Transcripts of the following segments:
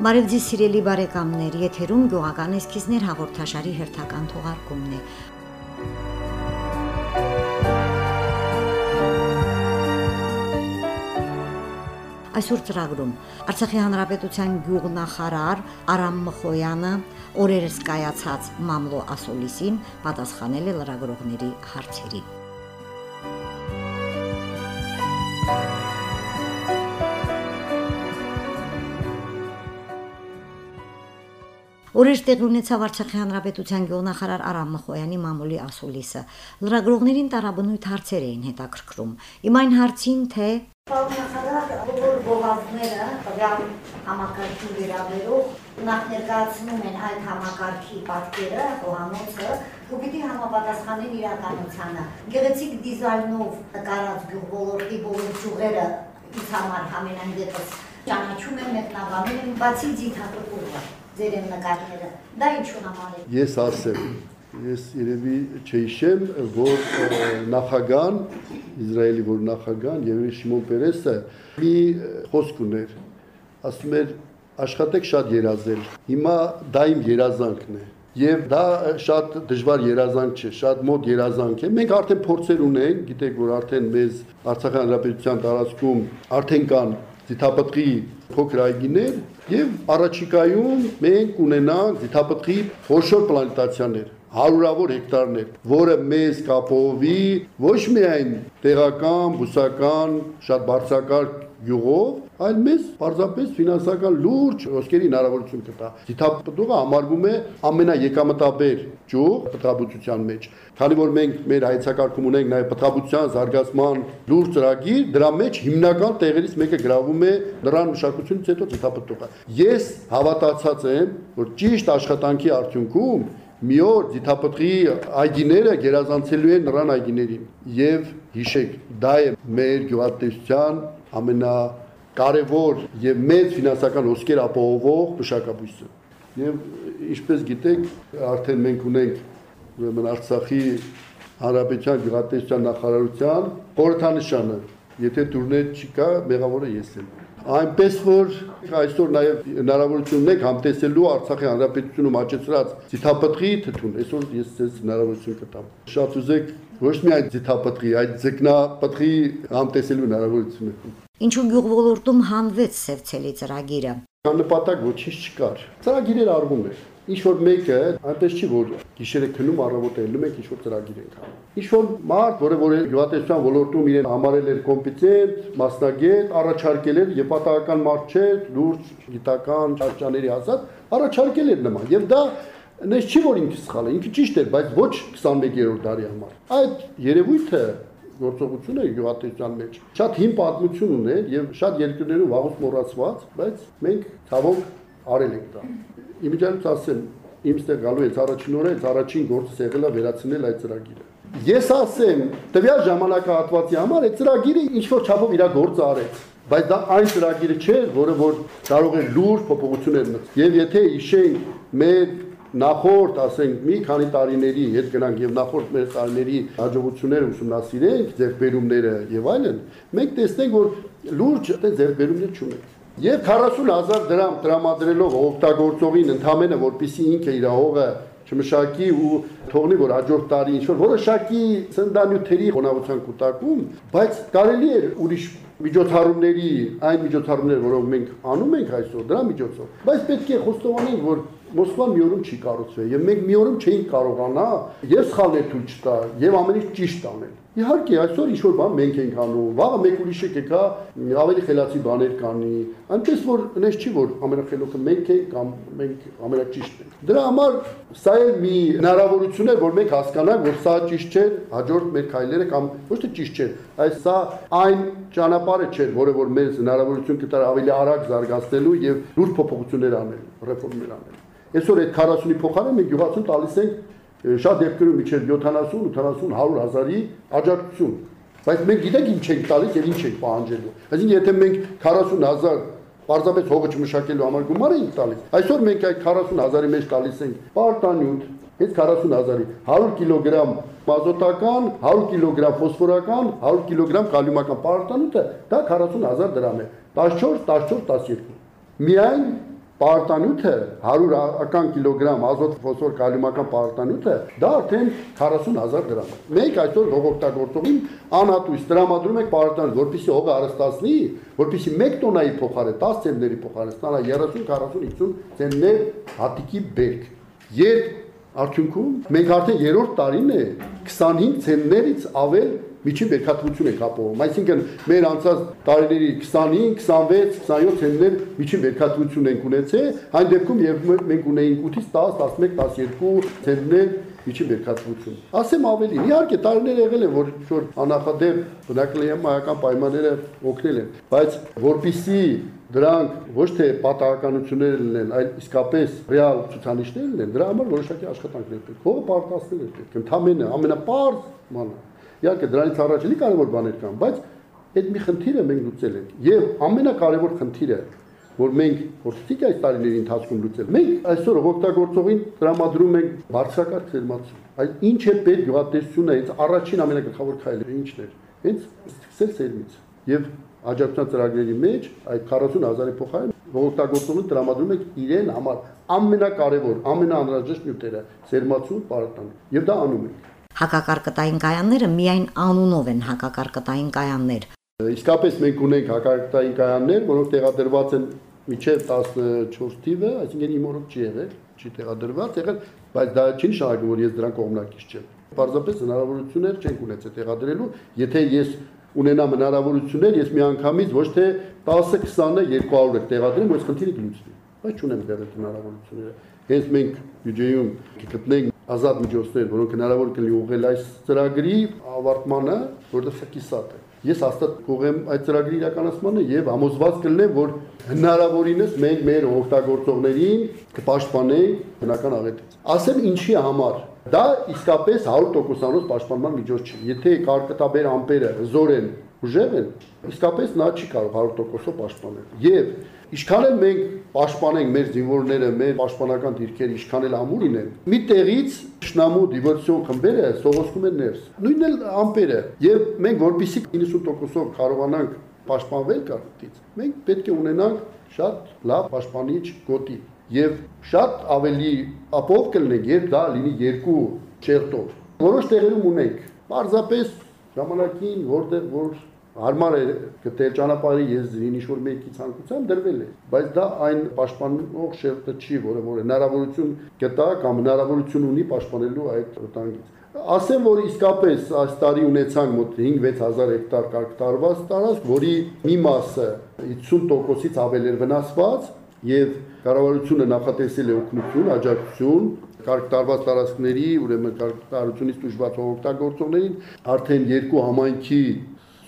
Բարև ձեզ սիրելի բարեկամներ, եթերում գյուղական էսքիզներ հաղորդաշարի հերթական թողարկումն է։ Այսօր ծրագրում. Արցախի հանրապետության գյուղնախարար Արամ Մխոյանը օրերս կայացած մամլո ասոլիսին պատասխանել է լրագրողների հարցերին։ Օրեր տեղի ունեցավ Արցախի հանրապետության գյուղնախարար Արամ Մխոյանի մամուլի ասուլիսը։ Լրագրողներին տարաբնույթ հարցեր էին հետաքրքրում։ Իմ այն հարցին, թե Պարոնախարար բոլոր գովազդները տվյալ համակարգի վերաբերող նախ ներկայացնում են այդ համակարգի պատկերը, հոհանոցը, ու պիտի համապատասխանեն իրականությանը։ Գեղեցիկ դիզայնով նկարած գյուղ ոլորտի բոլոր ճյուղերը ինձ համար ամենայն դեպս ճանաչում են, մեկնաբանում են, բացի ձիթապտուղը ձեր են նկարները։ Դա ինչու համար է։ Ես ասեմ, ես երևի չհիշեմ, որ նախագահան Իսրայելի որ նախագահան Եվրի Շիմոն Պերեսը մի խոսք ուներ։ Ասում էր աշխատեք շատ երազել։ Հիմա դա իմ երազանքն է։ Եվ դա շատ դժվար երազանք չէ, շատ մոտ երազանք է։ Մենք արդեն փորձեր ունենք, գիտեք, որ արդեն մեզ Արցախի հանրապետության տարածքում արդեն կան ձիթապտղի փոքր այգիներ եւ առաջիկայում մենք ունենանք ձիթապտղի խոշոր պլանտացիաներ հարյուրավոր հեկտարներ, որը մեզ կապովի ոչ միայն տեղական, բուսական, շատ բարձրակարգ յուղով, այլ մեզ պարզապես ֆինանսական լուրջ ոսկերի հնարավորություն կտա։ Դիթապտուղը համարվում է ամենաեկամտաբեր ճյուղ պտղաբուծության մեջ։ Քանի որ մենք մեր հայցակարգում ունենք նաև պտղաբուծության զարգացման լուրջ ծրագիր, դրա մեջ հիմնական տեղերից մեկը գրավում է նրան մշակությունից հետո դիթապտուղը։ Ես հավատացած եմ, որ ճիշտ աշխատանքի արդյունքում մի օր դիթապտղի այգիները գերազանցելու են նրան այգիներին եւ հիշեք դա է մեր գյուղատնտեսության ամենա կարևոր եւ մեծ ֆինանսական հոսքեր ապահովող մշակաբույսը։ Եվ ինչպես գիտեք, արդեն մենք ունենք ուրեմն Արցախի Հանրապետության գյուղատնտեսության նախարարության խորհրդանշանը, եթե դուրներ չկա, մեղավորը ես եմ։ Այնպես որ այսօր նաև հնարավորություն ունենք համտեսելու Արցախի Հանրապետությունում աճեցրած ցիթապտղի թթուն։ Այսօր ես ցես հնարավորություն կտամ։ Շատ ուզեք ոչ միայն ցիթապտղի, այլ ձկնապտղի համտեսելու հնարավորություն ունենք։ Ինչու գյուղ ոլորտում հանվեց Սևցելի ծրագիրը։ Նպատակ ոչինչ չկար։ Ծրագիրեր արվում էր։ Ինչ որ մեկը այնպես չի որ գիշերը քնում առավոտը ելնում եք ինչ որ ծրագիր ենք անում։ Ինչ որ մարդ, որը որ գյուղատնտեսության ոլորտում իրեն համարել էր կոմպետենտ, մասնագետ, առաջարկել էր եւ պատահական մարդ չէ, լուրջ գիտական ճաշճաների ազատ, առաջարկել էր նման։ Եվ դա Նես չի որ ինքը սխալ է, ինքը ճիշտ էր, բայց ոչ 21-րդ դարի համար։ Այդ երևույթը գործողություն է գյուղատնտեսության մեջ։ Շատ հին պատմություն ուներ եւ շատ երկրներում վաղուց մոռացված, բայց մենք ցավոք արել ենք դա։ Իմիջիայլից ասեմ, իմ ստեղ գալու է առաջին օրը, առաջին գործը եղել է վերացնել այդ ծրագիրը։ Ես ասեմ, տվյալ ժամանակահատվածի համար այդ ծրագիրը ինչ որ չափով իր գործը արեց բայց դա այն ծրագիրը չէ, որը որ կարող է լուրջ փոփոխություններ մտցնել։ Եվ եթե հիշենք մեր նախորդ, ասենք, մի քանի տարիների հետ գնանք եւ նախորդ մեր տարիների հաջողությունները ուսումնասիրենք, ձեռբերումները եւ այլն, մենք տեսնենք, որ լուրջ այդպես ձեռբերումներ չունենք։ Եվ 40000 դրամ տրամադրելով օգտագործողին ընդամենը որպիսի ինքը իր հողը չմշակի ու թողնի որ հաջորդ տարի ինչ որ որոշակի սնդանյութերի խոնավության կուտակում, բայց կարելի է ուրիշ միջոցառումների, այն միջոցառումները, որով մենք անում ենք այսօր, դրա միջոցով, բայց պետք է խոստովանենք, որ Մոսկվան մի օրում չի կառուցվել եւ մենք մի օրում չէինք կարողանա եւ սխալներ թույլ չտա եւ ամեն ինչ ճիշտ անել։ Իհարկե, այսօր ինչ որ բան մենք ենք անում, վաղը մեկ ուրիշը կգա ավելի խելացի բաներ կանի, այնպես որ այնպես չի որ ամենախելոքը մենք ենք կամ մենք ամենաճիշտն ենք։ Դրա համար սա էլ մի հնարավորություն է, որ մենք հասկանանք, որ սա ճիշտ չէ, հաջորդ մեր քայլերը կամ ոչ թե ճիշտ չէ, այլ սա այն ճանապարհը չէ, որը որ մեզ հնարավորություն կտար ավելի արագ զարգացնելու եւ լուրջ փոփոխություններ անելու, ռեֆորմներ անելու։ Այսօր այդ 40-ի փոխարեն մենք գյուղացուն տալիս ենք շատ դեպքերում միջև 70, 80, 100 հազարի աջակցություն։ Բայց մենք գիտենք ինչ ենք տալիս եւ ինչ ենք պահանջելու։ Այսինքն եթե մենք 40 հազար Պարզապես հողը չմշակելու համար գումար ենք տալիս։ Այսօր մենք այդ 40 հազարի մեջ տալիս ենք պարտանյութ, հենց 40 հազարի 100 կիլոգրամ մազոտական, 100 կիլոգրամ ֆոսֆորական, 100 կիլոգրամ կալիումական պարտանյութը դա 40 հազար դրամ է։ 14, 14, 12։ Միայն պարտանյութը 100 ական կիլոգրամ ազոտ ֆոսֆոր կալիումական պարտանյութը դա արդեն 40000 դրամ է։ Մենք այսօր հողօգտագործողին անհատույց տրամադրում ենք պարտանյութ, որպեսզի հողը հարստացնի, որպեսզի 1 տոննայի փոխարեն 10 ցենտների փոխարեն ստանա 30, 40, 50 ցենտներ հատիկի բերք։ Երբ արդյունքում մենք արդեն երրորդ տարին է 25 ցենտներից ավել միջին բերքատվություն ենք ապահովում։ Այսինքն մեր անցած տարիների 25, 26, 27 ցենտներ միջին բերքատվություն ենք ունեցել, այն դեպքում երբ մենք ունեինք 8-ից 10, 11, 12 ցենտներ միջին բերքատվություն։ Ասեմ ավելին, իհարկե տարիներ եղել են, որ շոր անախադեպ բնակլիմայական պայմանները օգնել են, բայց որpիսի դրանք ոչ թե պատահականություններ լինեն, այլ իսկապես ռեալ ցուցանիշներ լինեն, դրա համար որոշակի աշխատանքներ պետք։ Հողը պարտասնել է պետք։ Ընդամենը ամենապարզ մանը Իհարկե դրանից առաջ էլի կարևոր բաներ կան, բայց այդ մի խնդիրը մենք լուծել ենք։ Եվ ամենակարևոր խնդիրը, որ մենք փորձեցինք այս տարիների ընթացքում լուծել, մենք այսօր օգտագործողին տրամադրում ենք բարձրակարգ սերմացում։ Այդ ինչ է պետք գյուղատնտեսությունը, հենց առաջին ամենագլխավոր քայլը ինչն էր։ Հենց սկսել սերմից։ Եվ աջակցության ծրագրերի մեջ այդ 40000-ի փոխարեն օգտագործողին տրամադրում ենք իրեն համար ամենակարևոր, ամենաանհրաժեշտ նյութերը՝ սերմացում, պարարտան։ Եվ դա անում ենք։ Հակակարկտային կայանները միայն անունով են հակակարկտային կայաններ։ Իսկապես մենք ունենք հակակարկտային կայաններ, որոնք տեղադրված են միջև 14 թիվը, այսինքն իմ օրոք չի եղել, չի տեղադրված, եղել, բայց դա չի նշանակում, որ ես դրան կողմնակից չեմ։ Պարզապես հնարավորություններ չենք ունեցել տեղադրելու, եթե ես ունենամ հնարավորություններ, ես մի անգամից ոչ թե 10-20-ը 200-ը տեղադրեմ, որ խնդիրը կլուծվի, բայց չունեմ դեռ այդ հնարավորությունները։ Հենց մենք բյուջեում գտնենք ազատ միջոցներ, որոնք հնարավոր կլինի ուղղել այս ծրագրի ավարտմանը, որտեղ սա կիսատ է։ Ես հաստատ կողեմ այդ ծրագրի իրականացմանը եւ համոզված կլինեմ, որ հնարավորինս մենք մեր օգտագործողներին կպաշտպանենք բնական աղետից։ Ասեմ ինչի համար։ Դա իսկապես 100%-անոց պաշտպանման միջոց չէ։ Եթե կարկտաբեր ամպերը հզոր են, ուժեղ են, իսկապես նա չի կարող 100%-ով պաշտպանել։ Եւ Ինչքան էլ մենք պաշտպանենք մեր զինվորները, մեր պաշտպանական դիրքերը, ինչքան էլ ամուր լինեն, մի տեղից շնամու դիվերսիոն խմբերը սողոսկում են ներս։ Նույնն էլ ամպերը։ Եվ մենք որպեսի 90%-ով կարողանանք պաշտպանվել կարտից, մենք պետք է ունենանք շատ լավ պաշտպանիչ գոտի եւ շատ ավելի ապով կլինենք, երբ դա լինի երկու չերտով։ Որոշ տեղերում ունենք։ Պարզապես ժամանակին որտեղ որ հարմար է գտել ճանապարհի եզրին ինչ որ մեկի ցանկության դրվել է բայց դա այն պաշտպանող շերտը չի որը որ հնարավորություն գտա կամ հնարավորություն ունի պաշտպանելու այդ վտանգից ասեմ որ իսկապես այս տարի ունեցանք մոտ 5-6000 հեկտար կարգ տարված տարածք որի մի մասը 50%-ից ավել էր վնասված եւ կառավարությունը նախատեսել է օգնություն, աջակցություն կարգ տարված տարածքների, ուրեմն կարգ տարությունից դժվար օգտագործողներին արդեն երկու համայնքի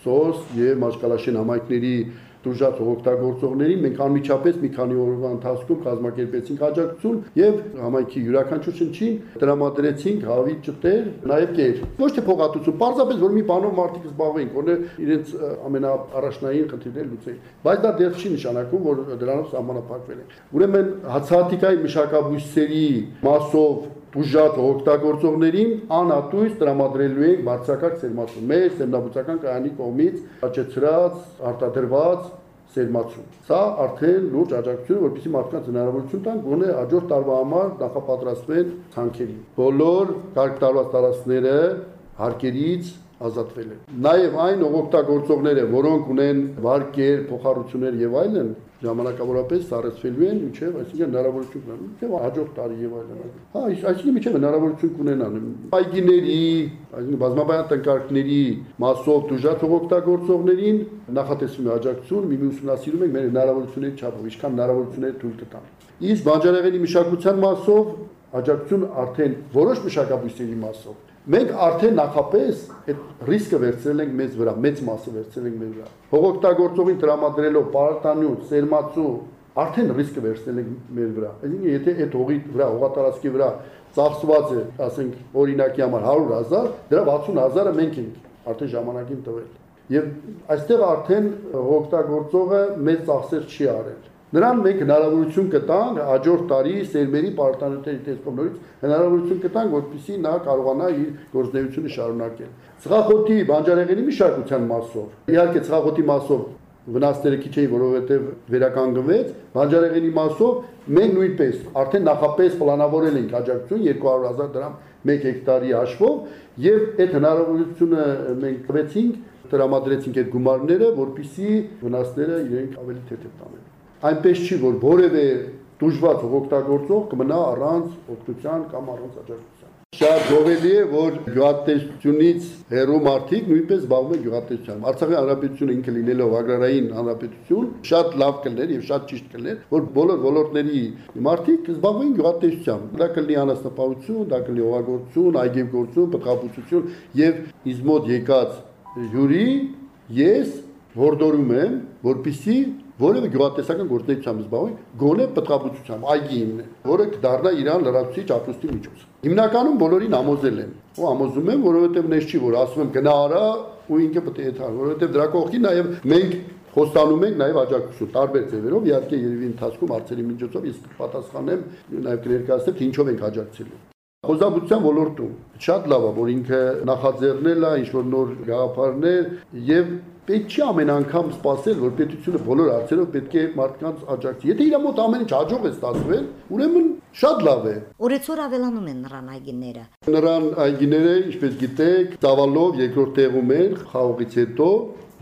սոս եւ մաշկալաշեն համայնքների դուրժած օգտագործողներին մենք անմիջապես մի քանի օրվա ընթացքում կազմակերպեցինք աջակցություն եւ համայնքի յուրաքանչյուր շնչին տրամադրեցինք հավի ճտեր, նաեւ կեր։ Ոչ թե փողատություն, պարզապես որ մի բանով մարդիկ զբաղվեին, որ իրենց ամենաառաջնային խնդիրները լուծեին։ Բայց դա դեռ չի նշանակում, որ դրանով սահմանափակվել են։ Ուրեմն հացահատիկայի մշակաբույսերի մասով ուժած օգտագործողներին անհատույց տրամադրելու ենք բարձրակարգ սերմացում։ Մեր սերմնաբուծական կայանի կողմից աճեցրած, արտադրված սերմացում։ Սա արդեն լուրջ աջակցություն, որպեսզի մարդկանց հնարավորություն տան գոնե հաջորդ տարվա համար նախապատրաստվեն ցանկերի։ Բոլոր կարգ տարված տարածքները հարկերից ազատվել են։ Նաև այն օգտագործողները, որոնք ունեն վարկեր, փոխառություններ եւ այլն, ժամանակավորապես սարեցվելու են միջև, այսինքն հնարավորություն կունենան, եւ հաջորդ տարի եւ այլն։ Հա, այսինքն միջև հնարավորություն կունենան այգիների, այսինքն բազմաբան տնկարկների մասով դժվար օգտագործողներին նախատեսվում է աջակցություն, մի ուսումնասիրում ենք մեր հնարավորությունների չափով, ինչքան հնարավորություններ թույլ կտան։ Իսկ բանջարեղենի մշակության մասով աջակցություն արդեն որոշ մշակաբույսերի մասով Մենք արդեն նախապես այդ ռիսկը վերցրել ենք մեզ վրա, մեծ մասը վերցրել ենք մեզ վրա։ Հողօգտագործողին տրամադրելով պարարտանյութ, սերմացու, արդեն ռիսկը վերցրել ենք մեր վրա։ Այսինքն եթե այդ հողի վրա, հողատարածքի վրա ծախսված է, ասենք օրինակի համար 100.000, դրա 60.000-ը մենք ենք արդեն ժամանակին տվել։ Եվ այստեղ արդեն հողօգտագործողը մեծ ծախսեր չի արել Նրան մենք հնարավորություն կտանք հաջորդ տարի սերմերի պարտանյութերի տեսքով նորից հնարավորություն կտանք, որպեսզի նա կարողանա իր գործունեությունը շարունակել։ Ծխախոտի բանջարեղենի մշակության մասով, իհարկե ծխախոտի մասով վնասները քիչ էին, որովհետև վերականգնվեց, բանջարեղենի մասով մենք նույնպես արդեն նախապես պլանավորել ենք աջակցություն 200.000 դրամ 1 հեկտարի հաշվով եւ այդ հնարավորությունը մենք տվեցինք տրամադրեցինք այդ գումարները, որpիսի վնասները իրենք ավելի թեթև տանեն։ Այնպես չի, որ որևէ դժվար օգտագործող կմնա առանց օգնության կամ առանց աջակցության։ Շատ գովելի է, որ գյուղատնտեսությունից հերո մարդիկ նույնպես զբաղվում են գյուղատնտեսությամբ։ Արցախի հանրապետությունը ինքը լինելով agrarային հանրապետություն, շատ լավ կլներ եւ շատ ճիշտ կլներ, որ բոլոր ոլորտների մարդիկ զբաղվեն գյուղատնտեսությամբ։ Դա կլինի անասնապահություն, դա կլինի օղագործություն, այգեգործություն, պտղաբուծություն եւ ինձ մոտ եկած հյուրի ես որդորում եմ, որpիսի որևէ գյուղատնտեսական գործունեությամբ զբաղվի, գոնե պտղաբուծությամբ, այգի հիմնեն, որը կդառնա իրան լրացուցիչ ապրուստի միջոց։ Հիմնականում բոլորին ամոզել եմ, ու ամոզում եմ, որովհետև նես չի, որ ասում եմ գնա արա ու ինքը պետք է եթար, որովհետև դրա կողքին նաև մենք խոստանում ենք նաև աջակցություն տարբեր ձևերով, իհարկե երևի ընթացքում արծերի միջոցով ես կպատասխանեմ, նաև կներկայացնեմ, թե ինչով ենք աջակցելու։ Խոզաբուծության ոլորտում շատ լավ է, որ ինքը նախաձեռնել է ինչ որ նոր գաղափարներ եւ պետք չի ամեն անգամ սпасել, որ պետությունը բոլոր հարցերով պետք է մարդկանց աջակցի։ Եթե իր մոտ ամեն ինչ հաջող է ստացվել, ուրեմն շատ լավ է։ Օրեցօր ավելանում են նրան այգիները։ Նրան այգիները, ինչպես գիտեք, ծավալով երկրորդ տեղում են խաղողից հետո,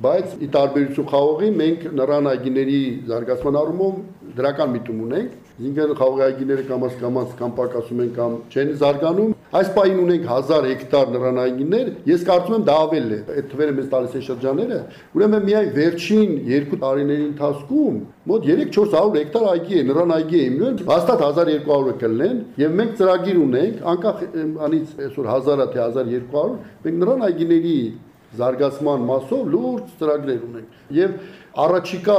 բայց ի տարբերություն խաղողի մենք նրան այգիների զարգացման առումով դրական միտում ունենք Ինքն խաղողայգիները կամաց կամաց կամ պակասում են կամ չեն զարգանում։ Այս պահին ունենք 1000 հեկտար նռանայգիներ, ես կարծում եմ դա ավել է։ Այդ թվերը մեզ տալիս են շրջանները, ուրեմն միայն վերջին 2 տարիների ընթացքում մոտ 3-400 հեկտար այգի է, նռանայգի է իմն, հաստատ 1200-ը կլինեն, եւ մենք ծրագիր ունենք, անկախ անից այսօր 1000-ը թե 1200, մենք նռանայգիների զարգացման մասով լուրջ ծրագրեր ունենք։ Եվ առաջիկա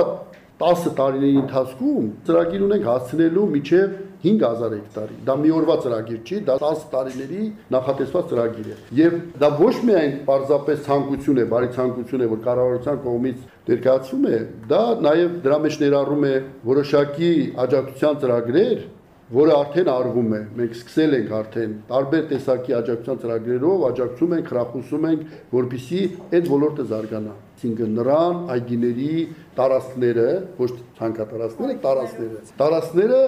10 տարիների ընթացքում ծրագիր ունենք հասցնելու միջև 5000 հեկտարի։ Դա մի օրվա ծրագիր չի, դա 10 տարիների նախատեսված ծրագիր է։ Եվ դա ոչ միայն պարզապես ցանկություն է, բարի ցանկություն է, որ կառավարության կողմից ներկայացվում է, դա նաև դրա մեջ ներառում է որոշակի աջակցության ծրագրեր, որը արդեն արվում է։ Մենք սկսել ենք արդեն տարբեր տեսակի աջակցության ծրագրերով, աջակցում ենք, հրախուսում ենք, որպիսի այդ ոլորտը զարգանա այսինքն նրան այգիների տարածքները, ոչ ցանկատարածքները, տարածքները։ Տարածքները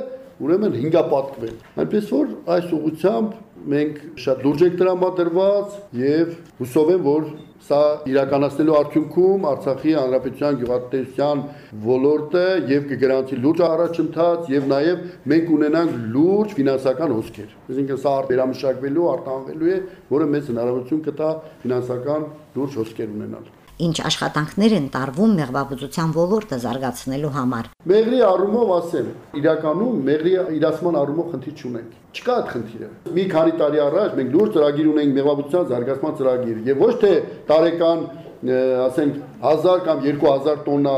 ուրեմն հինգապատկվեն։ Այնպես որ այս ուղությամբ մենք շատ լուրջ ենք տրամադրված եւ հուսով եմ, որ սա իրականացնելու արդյունքում Արցախի հանրապետության գյուղատնտեսության ոլորտը եւ կգրանցի լուրջ առաջընթաց եւ նաեւ մենք ունենանք լուրջ ֆինանսական հոսքեր։ Այսինքն սա վերամշակվելու, արտանվելու է, որը մեծ հնարավորություն կտա ֆինանսական լուրջ հոսքեր ունենալ ինչ աշխատանքներ են տարվում մեղվաբուծության ոլորտը զարգացնելու համար։ Մեղրի առումով ասեմ, իրականում մեղրի իրացման առումով խնդիր չունենք։ Չկա այդ խնդիրը։ Մի քանի տարի առաջ մենք լուրջ ծրագիր ունենք մեղվաբուծության զարգացման ծրագիր եւ ոչ թե տարեկան ասենք 1000 կամ 2000 տոննա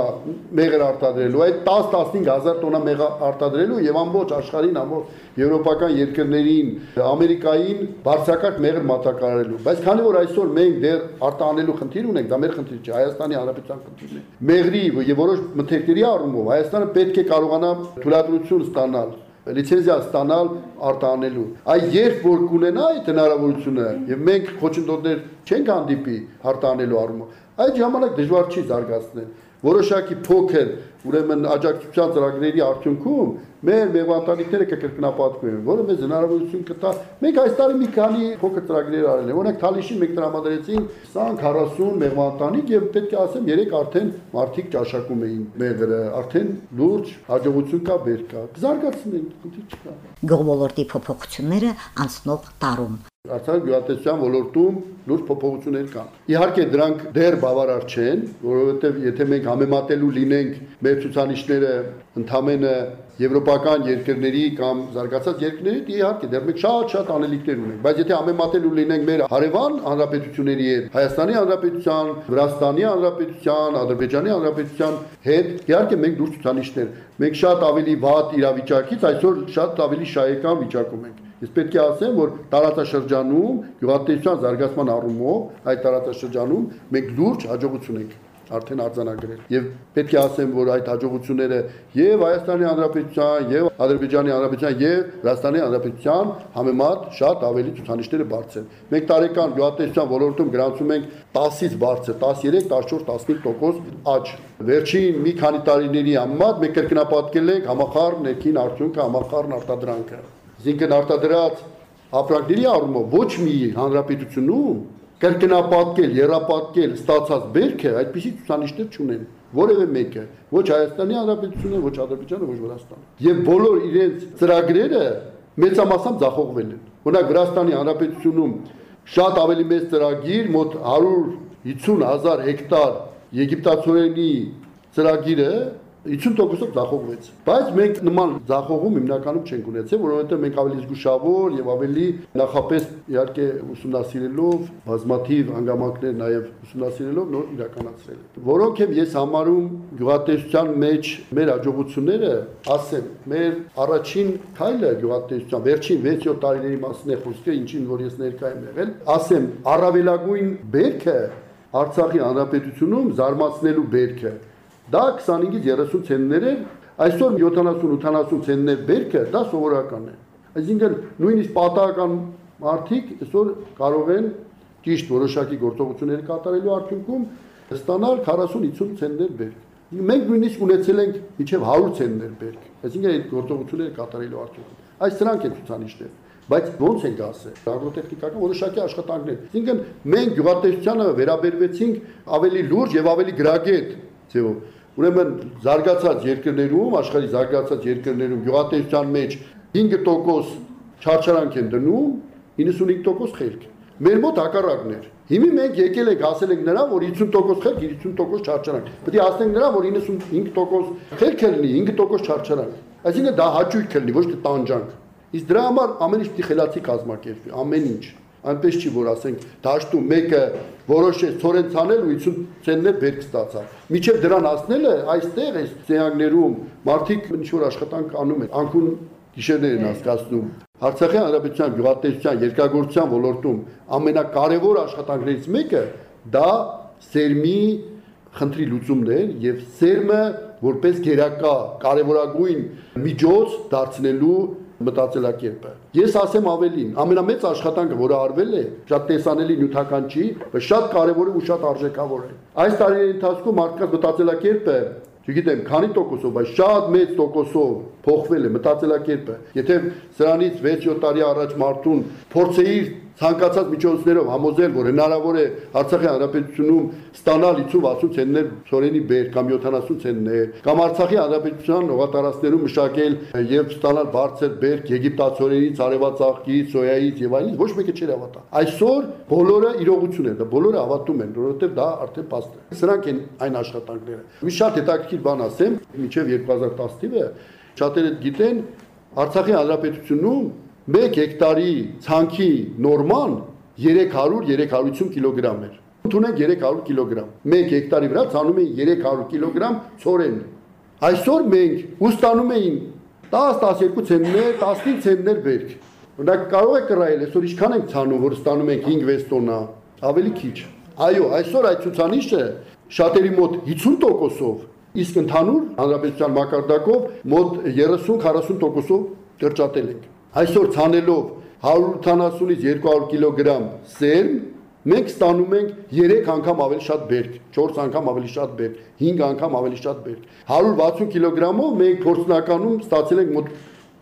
մեղր արտադրելու, այդ 10-15000 տոննա մեղ արտադրելու եւ ամբողջ աշխարհին, ամբողջ եվրոպական երկրներին, Ամերիկային բարձրակարգ մեղր մատակարարելու։ Բայց քանի որ այսօր մենք դեռ արտանելու խնդիր ունենք, դա մեր խնդիր չէ, Հայաստանի Հանրապետության խնդիրն է։ Մեղրի եւ որոշ մթերքների առումով Հայաստանը պետք է կարողանա թույլատրություն ստանալ լիցենզիա ստանալ արտանելու։ Այ երբ որ կունենա այդ հնարավորությունը եւ մենք խոչընդոտներ չենք հանդիպի արտանելու առումով, այդ ժամանակ դժվար չի զարգացնել որոշակի փոքր ուրեմն աջակցության ծրագրերի արդյունքում մեր մեղվանտանիքները կկրկնապատկվեն, որը մեզ հնարավորություն կտա։ Մենք այս տարի մի քանի փոքր ծրագրեր արել ենք։ Օրինակ Թալիշին մենք տրամադրեցինք 20-40 մեղվանտանիք եւ պետք է ասեմ 3 արդեն մարդիկ ճաշակում էին մեղրը, արդեն լուրջ հաջողություն կա, բեր կա։ Զարգացնենք, խնդիր չկա։ Գողոլորտի փոփոխությունները անցնող տարում Արցախի գյուղատնտեսության ոլորտում լուրջ փոփոխություններ կան։ Իհարկե դրանք դեռ բավարար չեն, որովհետև եթե մենք համեմատելու լինենք մեր ցուցանիշները ընդամենը եվրոպական երկրների կամ զարգացած երկրների, իհարկե դեռ մենք շատ-շատ անելիքներ ունենք, բայց եթե համեմատելու լինենք մեր հարևան հանրապետությունների հետ, Հայաստանի հանրապետության, Վրաստանի հանրապետության, Ադրբեջանի հանրապետության հետ, իհարկե մենք դուրս ցուցանիշներ, մենք շատ ավելի վատ իրավիճակից այսօր շատ ավելի շահեկան վիճակում ենք։ Ես պետք է ասեմ, որ տարածաշրջանում գյուղատնտեսության զարգացման առումով այդ տարածաշրջանում մենք լուրջ հաջողություն ենք արդեն արձանագրել։ Եվ պետք է ասեմ, որ այդ հաջողությունները եւ Հայաստանի Հանրապետության, եւ Ադրբեջանի Հանրապետության, եւ Ռուսաստանի Հանրապետության համեմատ շատ ավելի ցուցանիշները բարձր են։ Մենք տարեկան գյուղատնտեսության ոլորտում գրանցում ենք 10-ից բարձր 13, 14, 15% աճ։ Վերջին մի քանի տարիների համեմատ մենք կրկնապատկել ենք համախառն ներքին արդյունքը, համախառն արտադրանքը։ Այսինքն արտադրած ապրանքների առումով ոչ մի հանրապետությունում կրկնապատկել, երապատկել ստացած բերքը այդպիսի ցուցանիշներ չունեն որևէ մեկը, ոչ Հայաստանի Հանրապետությունը, ոչ Ադրբեջանը, ոչ Վրաստանը։ Եւ բոլոր իրենց ծրագրերը մեծամասամբ ձախողվել են։ Օրինակ Վրաստանի Հանրապետությունում շատ ավելի մեծ ծրագիր, մոտ 150.000 հեկտար եգիպտացորենի ծրագիրը 50%-ով ձախողվեց։ Բայց մենք նման ձախողում հիմնականում չենք ունեցել, որովհետև մենք ավելի զգուշավոր եւ ավելի նախապես իհարկե ուսումնասիրելով բազմաթիվ հանգամանքներ նաեւ ուսումնասիրելով նոր իրականացրել ենք։ Որոնք եմ ես համարում գյուղատնտեսության մեջ մեր աջողությունները, ասեմ, մեր առաջին քայլը գյուղատնտեսության վերջին 6-7 տարիների մասին է խոսքը, ինչին որ ես ներկայ եմ եղել, ասեմ, առավելագույն բերքը Արցախի հանրապետությունում զարմացնելու բերքը Դա 25-ից 30 ցենտներ է, այսօր 70-80 ցենտներ բերքը դա սովորական է։ Այսինքն նույնիսկ պատահական մարդիկ այսօր կարող են ճիշտ որոշակի գործողություններ կատարելու արդյունքում ստանալ 40-50 ցենտներ բերք։ Մենք նույնիսկ ունեցել ենք միջև 100 ցենտներ բերք։ Այսինքն այդ գործողությունները կատարելու արդյունքում։ Այս սրանք են ցուցանիշները բայց ոնց ենք ասել ագրոտեխնիկական որոշակի աշխատանքներ այսինքն մենք գյուղատնտեսությանը վերաբերվեցինք ավելի լուրջ եւ ավելի գրագետ ձևով Ուրեմն զարգացած երկրներում, աշխարհի զարգացած երկրներում գյուղատնտեսության մեջ 5% չարչարանք են դնում, 95% խելք։ Մեր մոտ հակառակն էր։ Հիմի մենք եկել ենք ասել ենք նրան, որ 50% խելք, 50% չարչարանք։ Պետք է ասենք նրան, որ 95% խելք լինի, 5% չարչարանք։ Այսինքն դա հաճույք կլինի, ոչ թե տանջանք։ Իսկ դրա համար ամեն ինչ պիտի խելացի կազմակերպվի, ամեն ինչ այնպես չի որ ասենք դաշտում մեկը որոշեց ծորեն ցանել ու 50 ցենտներ բերք ստացա։ Միջև դրան հասնելը այստեղ է ծեյակներում մարդիկ ինչ որ աշխատանք անում են, անկուն գիշերներ են հասկացնում։ Արցախի հանրապետության գյուղատնտեսության երկրագործության ոլորտում ամենակարևոր աշխատանքներից մեկը դա սերմի խնդրի լուծումն է եւ սերմը որպես գերակա կարևորագույն միջոց դարձնելու մտածելակերպը։ Ես ասեմ ավելին, ամենամեծ աշխատանքը, որը արվել է, շատ տեսանելի նյութական չի, բայց շատ կարևոր է ու շատ արժեքավոր է։ Այս տարիների ընթացքում մարդկանց մտածելակերպը չգիտեմ, քանի տոկոսով, բայց շատ մեծ տոկոսով փոխվել է մտածելակերպը։ Եթե սրանից 6-7 տարի առաջ մարդուն փորձեիր ցանկացած միջոցներով համոզել, որ հնարավոր է Արցախի հանրապետությունում ստանալ 50-60 ցենտներ ծորենի բեր կամ 70 ցենտներ, կամ Արցախի հանրապետության հողատարածքներում մշակել եւ ստանալ բարձր բերք եգիպտացորենից, արևածաղկից, սոյայից եւ այլն, ոչ մեկը չէր հավատա։ Այսօր բոլորը իրողություն է, դա բոլորը հավատում են, որովհետեւ դա արդեն փաստ է։ Սրանք են այն աշխատանքները։ Մի շատ հետաքրքիր բան ասեմ, մինչեւ 2010 թիվը շատերը գիտեն Արցախի հանրապետությունում 1 հեկտարի ցանքի նորման 300-350 կիլոգրամ էր։ Ունենք 300 կիլոգրամ։ 1 հեկտարի վրա ցանում էին 300 կիլոգրամ ծորեն։ Այսօր մենք ուստանում էին 10-12 ցենտներ, 15 ցենտներ բերք։ Օրինակ կարող է կռայել, այսօր ինչքան ենք ցանում, որ ստանում ենք 5-6 տոննա, ավելի քիչ։ Այո, այսօր այդ ցուցանիշը շատերի մոտ 50%-ով, իսկ ընդհանուր հանրապետության մակարդակով մոտ 30-40%-ով կրճատել ենք այսօր ցանելով 180-ից 200 կիլոգրամ սերմ մենք ստանում ենք 3 անգամ ավելի շատ բերք, 4 անգամ ավելի շատ բերք, 5 անգամ ավելի շատ բերք։ 160 կիլոգրամով մենք փորձնականում ստացել ենք մոտ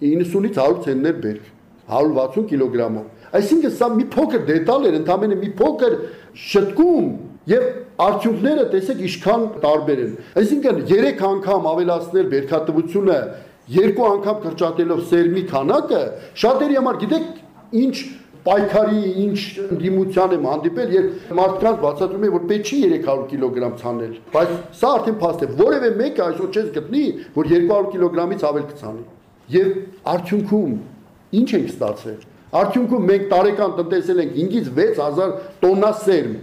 90-ից 100 ցենտներ բերք, 160 կիլոգրամով։ Այսինքն սա մի փոքր դետալ էր, ընդամենը մի փոքր շտկում եւ արդյունքները տեսեք ինչքան տարբեր են։ Այսինքն 3 անգամ ավելացնել բերքատվությունը երկու անգամ կրճատելով սերմի քանակը շատերի համար գիտեք ինչ պայքարի ինչ դիմության եմ հանդիպել երբ մարդկանց բացատրում է որ պետք չի 300 կիլոգրամ ցանել բայց սա արդեն փաստ է որևէ մեկը այսօր չես գտնի որ 200 կիլոգրամից ավել կցանի եւ արդյունքում ինչ ենք ստացել արդյունքում մենք տարեկան տնտեսել ենք 5-ից 6000 տոննա սերմ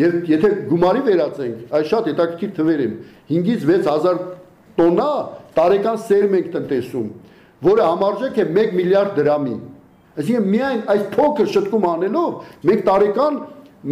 եւ եթե գումարի վերածենք այս շատ հետաքրքիր թվեր են 5-ից 6000 տոննա տարեկան սերմ ենք տնտեսում, որը համարժեք է 1 միլիարդ դրամի։ Այսինքն միայն այս փոքր շտկում անելով մենք տարեկան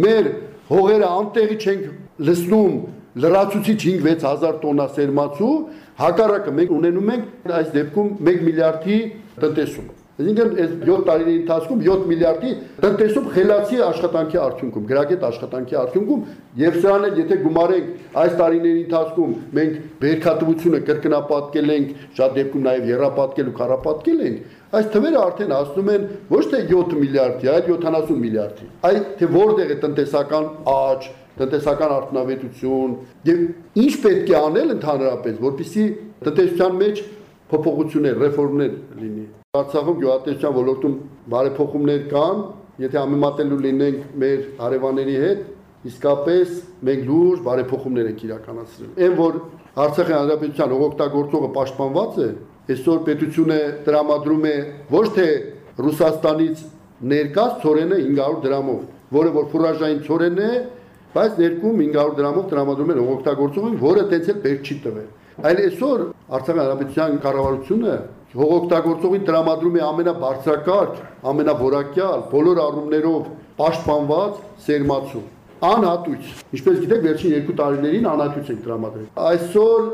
մեր հողերը անտեղի չենք լցնում լրացուցիչ 5-6000 տոննա սերմացու, հակառակը մենք ունենում ենք այս դեպքում 1 միլիարդի տնտեսում։ Այսինքն այս 7 տարիների ընթացքում 7 միլիարդի տնտեսում խելացի աշխատանքի արդյունքում, գրագետ աշխատանքի արդյունքում եւ սրան էլ եթե գումարենք այս տարիների ընթացքում մենք բերքատվությունը կրկնապատկել ենք, շատ դեպքում նաեւ երապատկել ու քարապատկել ենք, այս թվերը արդեն հասնում են ոչ թե 7 միլիարդի, այլ 70 միլիարդի։ Այդ թե որտեղ է տնտեսական աճ, տնտեսական արդյունավետություն եւ ինչ պետք է անել ընդհանրապես, որպեսզի տնտեսության մեջ փոփոխություններ, ռեֆորմներ լինի։ Արցախում գյուղատնտեսության ոլորտում բարեփոխումներ կան, եթե համեմատելու լինենք մեր հարևանների հետ, իսկապես մենք լուրջ բարեփոխումներ ենք իրականացրել։ Այն որ Արցախի հանրապետության օգտագործողը պաշտպանված է, այսօր պետությունը տրամադրում է ոչ թե Ռուսաստանից ներկաց ծորենը 500 դրամով, որը որ ֆուրաժային ծորեն է, բայց ներքում 500 դրամով տրամադրում են օգտագործողին, որը տենց էլ պետք չի տվել։ Այլ այսօր Արցախի հանրապետության կառավարությունը հողօգտագործողին տրամադրում է ամենաբարձրակարգ, ամենավորակյալ, բոլոր առումներով պաշտպանված սերմացու անհատույց։ Ինչպես գիտեք, վերջին 2 տարիներին անհատույց ենք տրամադրել։ Այսօր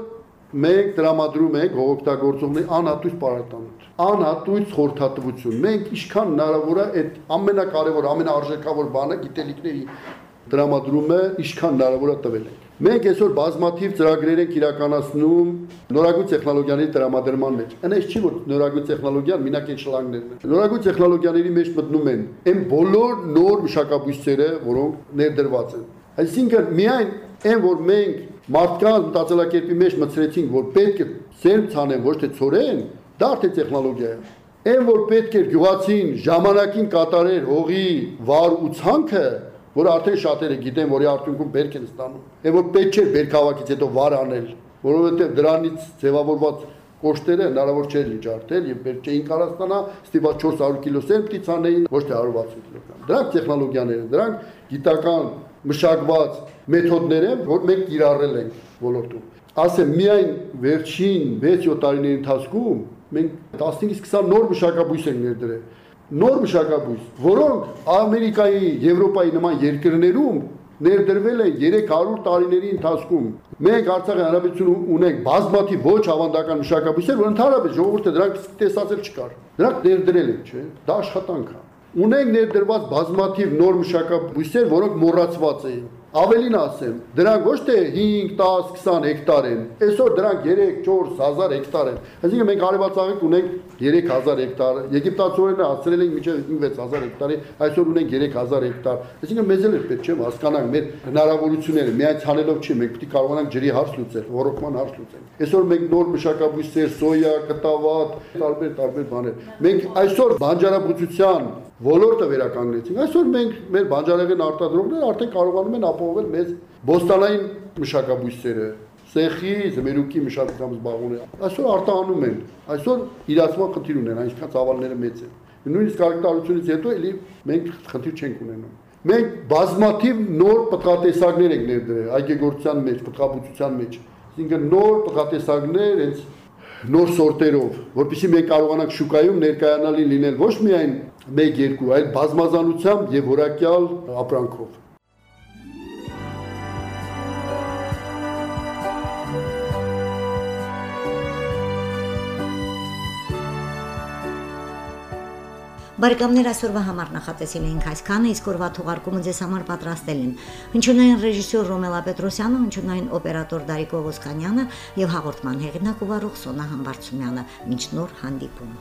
մենք տրամադրում ենք հողօգտագործողների անհատույց պարարտանոց անհատույց խորհրդատվություն մենք ինչքան հնարավոր է այդ ամենակարևոր ամենաարժեքավոր բանը գիտելիքների տրամադրումը ինչքան հնարավոր է տվել ենք Մենք այսօր բազմաթիվ ծրագրեր ենք իրականացնում նորագույն տեխնոլոգիաների տրամադրման մեջ։ Այնպես չի որ նորագույն տեխնոլոգիան մինակ այն շլանգներն են։ Նորագույն տեխնոլոգիաների մեջ մտնում են այն բոլոր նոր մշակաբույսերը, որոնք ներդրված են։ Այսինքն միայն այն որ մենք մարդկանց մտածելակերպի մեջ մցրեցինք, որ պետք է սերմ ցանեն, ոչ թե ծորեն, դա արդեն տեխնոլոգիա է։ Այն որ պետք է գյուղացին ժամանակին կատարեր հողի վար ու ցանքը, որը արդեն շատերը գիտեն, որի արդյունքում բերք են ստանում։ Եվ որ պետք չէ բերքավակից հետո վար անել, որովհետև դրանից ձևավորված կոշտերը հնարավոր չէր իջարտել եւ բեր չէին կարող ստանա ստիպած 400 կիլո սերմ տիցանեին, ոչ թե 160 կիլոգրամ։ Դրանք տեխնոլոգիաներ են, դրանք գիտական մշակված մեթոդներ են, որ մենք կիրառել ենք ոլորտում։ Ասեմ, միայն վերջին 6-7 տարիների ընթացքում մենք 15-ից 20 նոր մշակաբույս ենք ներդրել նոր մշակաբույս, որոնք Ամերիկայի, Եվրոպայի նման երկրներում ներդրվել են 300 տարիների ընթացքում։ Մենք Արցախի հանրապետություն ունենք բազմաթիվ ոչ ավանդական մշակաբույսեր, որ ընդհանրապես ժողովուրդը դրանք տեսածել չկար։ Դրանք ներդրել են, չէ՞։ Դա աշխատանք է։ Ունենք ներդրված բազմաթիվ նոր մշակաբույսեր, որոնք մոռացված էին Ավելին ասեմ, դրանք ոչ թե 5, 10, 20 հեկտար են, այսօր դրանք 3-4 հազար հեկտար են։ Այսինքն մենք արևածաղիկ ունենք 3000 հեկտար, եգիպտացիներն հասցրել են մինչև 5-6000 հեկտարի, այսօր ունենք 3000 հեկտար։ Այսինքն մեզ էլ պետք չէ հասկանանք մեր հնարավորությունները, միայն ցանելով չի, մենք պետք է կարողանանք ջրի հարց լուծել, ռոռոկման հարց լուծել։ Այսօր մենք նոր մշակաբույսեր, սոյա, կտավատ, տարբեր տարբեր բաներ։ Մենք այսօր բանջարաբուծության ոլորտը վերականգնեցինք։ Այսօր մենք մեր բանջարեղեն արտադրողները արդեն կարողանում են ապահովել մեծ բոստանային մշակաբույսերը, սեխի, զմերուկի մշակությամբ զբաղվում են։ Այսօր արտահանում են։ Այսօր իրացման խնդիր ունեն, այնքան ծավալները մեծ են։ Նույնիսկ արգտարությունից հետո էլի մենք խնդիր չենք ունենում։ Մենք բազմաթիվ նոր պտղատեսակներ ենք ներդրել այգեգործության մեջ, պտղաբուծության մեջ։ Այսինքն նոր պտղատեսակներ, հենց նոր սորտերով, որովհետեւ մենք կարողանանք շուկայում ներկայանալի լինել ոչ միայն 1-2, այլ բազմազանությամբ եւ որակյալ ապրանքով։ Բարեկամներ այսօրվա համար նախատեսել էինք այսքանը, իսկ օրվա թողարկումը ձեզ համար պատրաստել են հնչյունային ռեժիսոր Ռոմելա Պետրոսյանը, հնչյունային օպերատոր Դարիկ Օվոսկանյանը եւ հաղորդման հեղինակ ու վարող Սոնա Համբարձումյանը։ Մինչ նոր հանդիպում։